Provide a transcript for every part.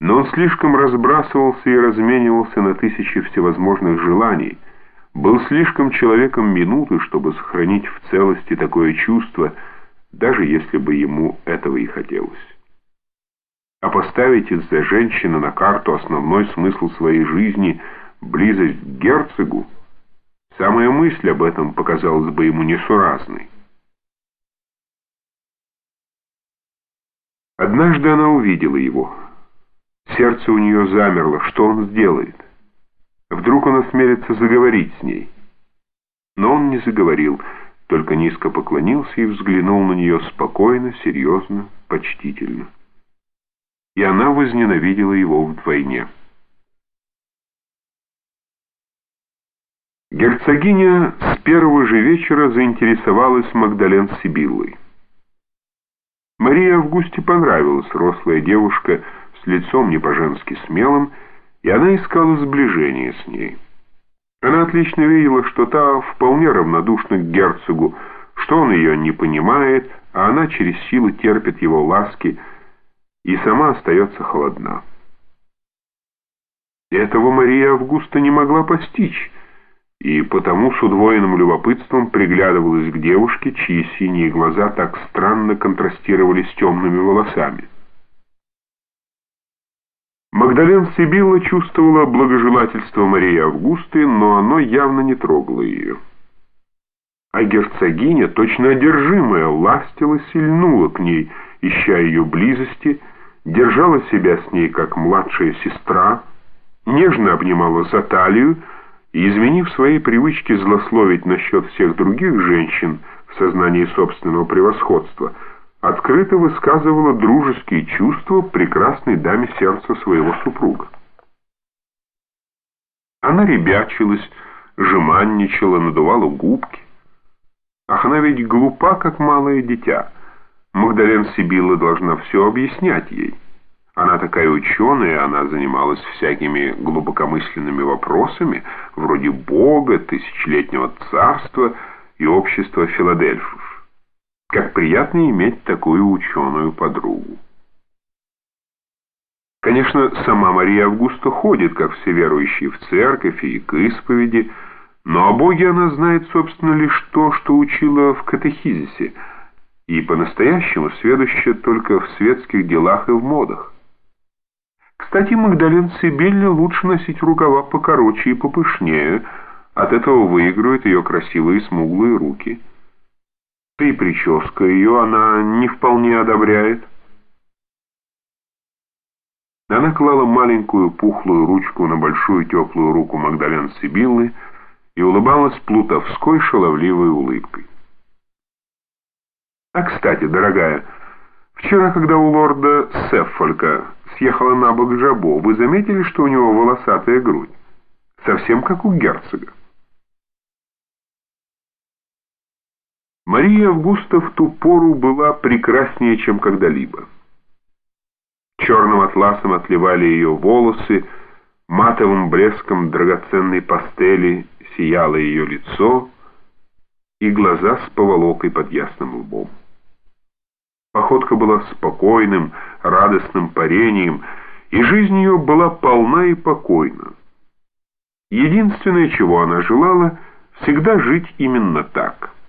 Но он слишком разбрасывался и разменивался на тысячи всевозможных желаний, был слишком человеком минуты, чтобы сохранить в целости такое чувство, даже если бы ему этого и хотелось. А поставить из-за женщины на карту основной смысл своей жизни — близость к герцогу, самая мысль об этом показалась бы ему несуразной. Однажды она увидела его — Сердце у нее замерло. Что он сделает? Вдруг он осмелится заговорить с ней. Но он не заговорил, только низко поклонился и взглянул на нее спокойно, серьезно, почтительно. И она возненавидела его вдвойне. Герцогиня с первого же вечера заинтересовалась Магдален Сибиллой. Мария Августе понравилась рослая девушка, с лицом не по-женски смелым, и она искала сближения с ней. Она отлично видела, что та вполне равнодушна к герцогу, что он ее не понимает, а она через силу терпит его ласки и сама остается холодна. Этого Мария Августа не могла постичь, и потому с удвоенным любопытством приглядывалась к девушке, чьи синие глаза так странно контрастировали с темными волосами. Магдален Сибилла чувствовала благожелательство Марии Августы, но оно явно не трогало ее. А герцогиня, точно одержимая, ластилась и льнула к ней, ища ее близости, держала себя с ней как младшая сестра, нежно обнимала за талию и, изменив свои привычки злословить насчет всех других женщин в сознании собственного превосходства, открыто высказывала дружеские чувства прекрасной даме сердца своего супруга. Она ребячилась, жеманничала, надувала губки. Ах, она ведь глупа, как малое дитя. Магдален Сибилла должна все объяснять ей. Она такая ученая, она занималась всякими глубокомысленными вопросами, вроде Бога, тысячелетнего царства и общества Филадельфов. Как приятно иметь такую ученую подругу. Конечно, сама Мария Августа ходит, как все верующие, в церковь и к исповеди, но о Боге она знает, собственно, лишь то, что учила в катехизисе, и по-настоящему сведуща только в светских делах и в модах. Кстати, Магдален Сибельне лучше носить рукава покороче и попышнее, от этого выигрывают ее красивые смуглые руки. Да и прическа ее она не вполне одобряет. Она клала маленькую пухлую ручку на большую теплую руку Магдален Сибиллы и улыбалась плутовской шаловливой улыбкой. «А, кстати, дорогая, вчера, когда у лорда Сеффолька съехала на бок жабо, вы заметили, что у него волосатая грудь? Совсем как у герцога. Мария Августа в ту пору была прекраснее, чем когда-либо. Черным атласом отливали ее волосы, матовым блеском драгоценной пастели сияло ее лицо и глаза с поволокой под ясным лбом. Походка была спокойным, радостным парением, и жизнь ее была полна и покойна. Единственное, чего она желала, всегда жить именно так —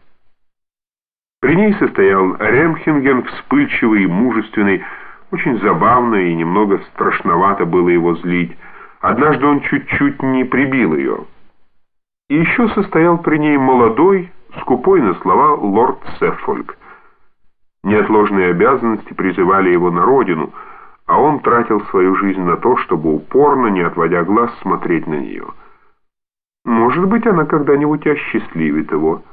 при ней состоял Ремхенген, вспыльчивый и мужественный, очень забавно и немного страшновато было его злить. Однажды он чуть-чуть не прибил ее. И еще состоял при ней молодой, скупой на слова лорд Сеффольк. Неотложные обязанности призывали его на родину, а он тратил свою жизнь на то, чтобы упорно, не отводя глаз, смотреть на нее. Может быть, она когда-нибудь осчастливит его.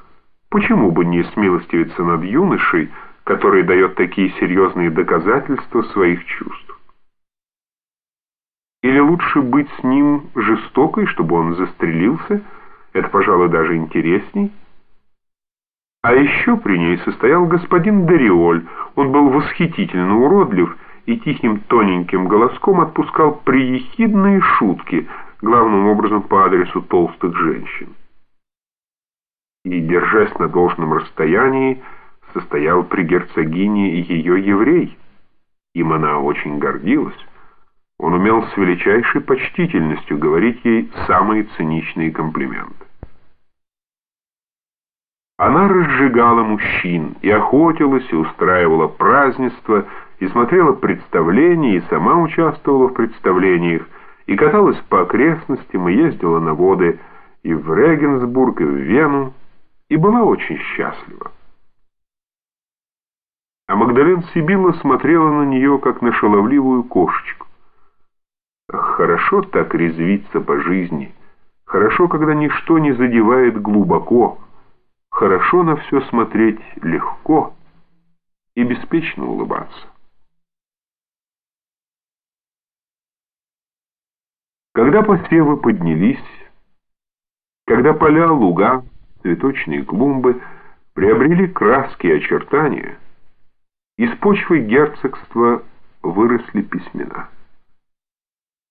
Почему бы не смилостивиться над юношей, который дает такие серьезные доказательства своих чувств? Или лучше быть с ним жестокой, чтобы он застрелился? Это, пожалуй, даже интересней. А еще при ней состоял господин Дариоль. Он был восхитительно уродлив и тихим тоненьким голоском отпускал приехидные шутки, главным образом по адресу толстых женщин и, держась на должном расстоянии, состоял при герцогине ее еврей. Им она очень гордилась. Он умел с величайшей почтительностью говорить ей самые циничные комплименты. Она разжигала мужчин, и охотилась, и устраивала празднества, и смотрела представления, и сама участвовала в представлениях, и каталась по окрестностям, и ездила на воды и в Регенсбург, и в Вену, и была очень счастлива. А Магдален Сибилла смотрела на нее, как на шаловливую кошечку. Хорошо так резвиться по жизни, хорошо, когда ничто не задевает глубоко, хорошо на все смотреть легко и беспечно улыбаться. Когда посевы поднялись, когда поля, луга, цветочные клумбы приобрели краски и очертания, из почвы герцогства выросли письмена.